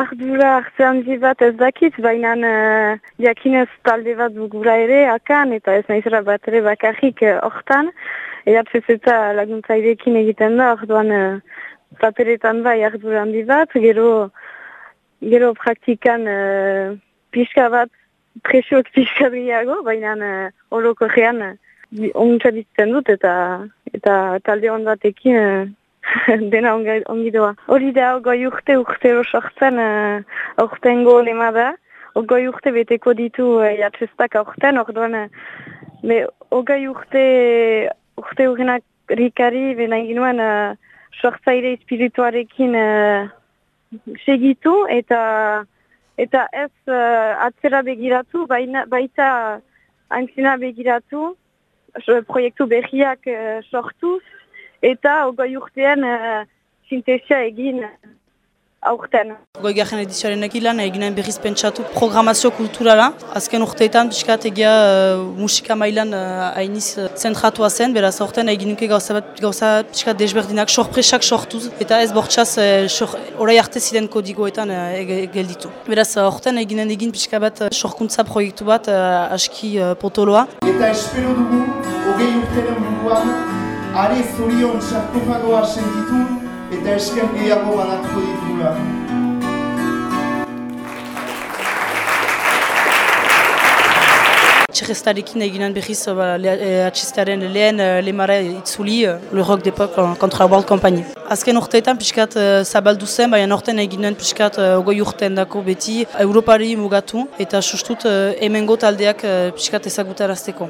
ardura hartzean bat ez dakit, baina uh, jakinez talde bat bugura ere, akan, eta ez nahizera bat ere bakarrik hortan. Uh, eta laguntzaidekin egiten da, orduan uh, paperetan bai ardura handi bat, gero, gero praktikan uh, pixka bat, presioak pixka biago, baina uh, horoko gean uh, dut, eta, eta talde hon batekin dena ongi doa. Hori da, goi urte urte sortzen uh, aurtengo lema da. Ogoi urte beteko ditu uh, jatzestak aurten, orduan, uh, ogoi urte urte urrenak rikari, bena ginoen uh, sortzaile espirituarekin uh, segitu, eta eta ez uh, atzera begiratu, baina, baita antzina begiratu, proiektu berriak uh, sortuz, eta ogoi urtean uh, sintesia egin aurten. Goi garen edizioaren egilan eginen berriz pentsatu programazio kulturala. Azken urteetan piskat egia uh, musika mailan uh, hainiz uh, zentratua zen, beraz aurten eginuke gauza bat gauza piskat desberdinak sorpresak sortuz eta ez bortxaz uh, orai arte ziren kodigoetan uh, gelditu. Beraz aurten eginen egin pixka bat uh, sorkuntza proiektu bat uh, aski uh, potoloa. Eta espero dugu, hogei urteren munduan, are zorion sarkofagoa sentitu eta esker gehiago banatuko ditugula. Txerreztarekin eginen behiz ba, eh, atxistearen lehen uh, lemara itzuli uh, Le Rock d'Epoque kontra World Company. Azken urteetan pixkat uh, zabaldu zen, baina orten eginen pixkat uh, ogoi urtean dako beti Europari mugatu eta sustut uh, emengo taldeak uh, pixkat ezagutarazteko.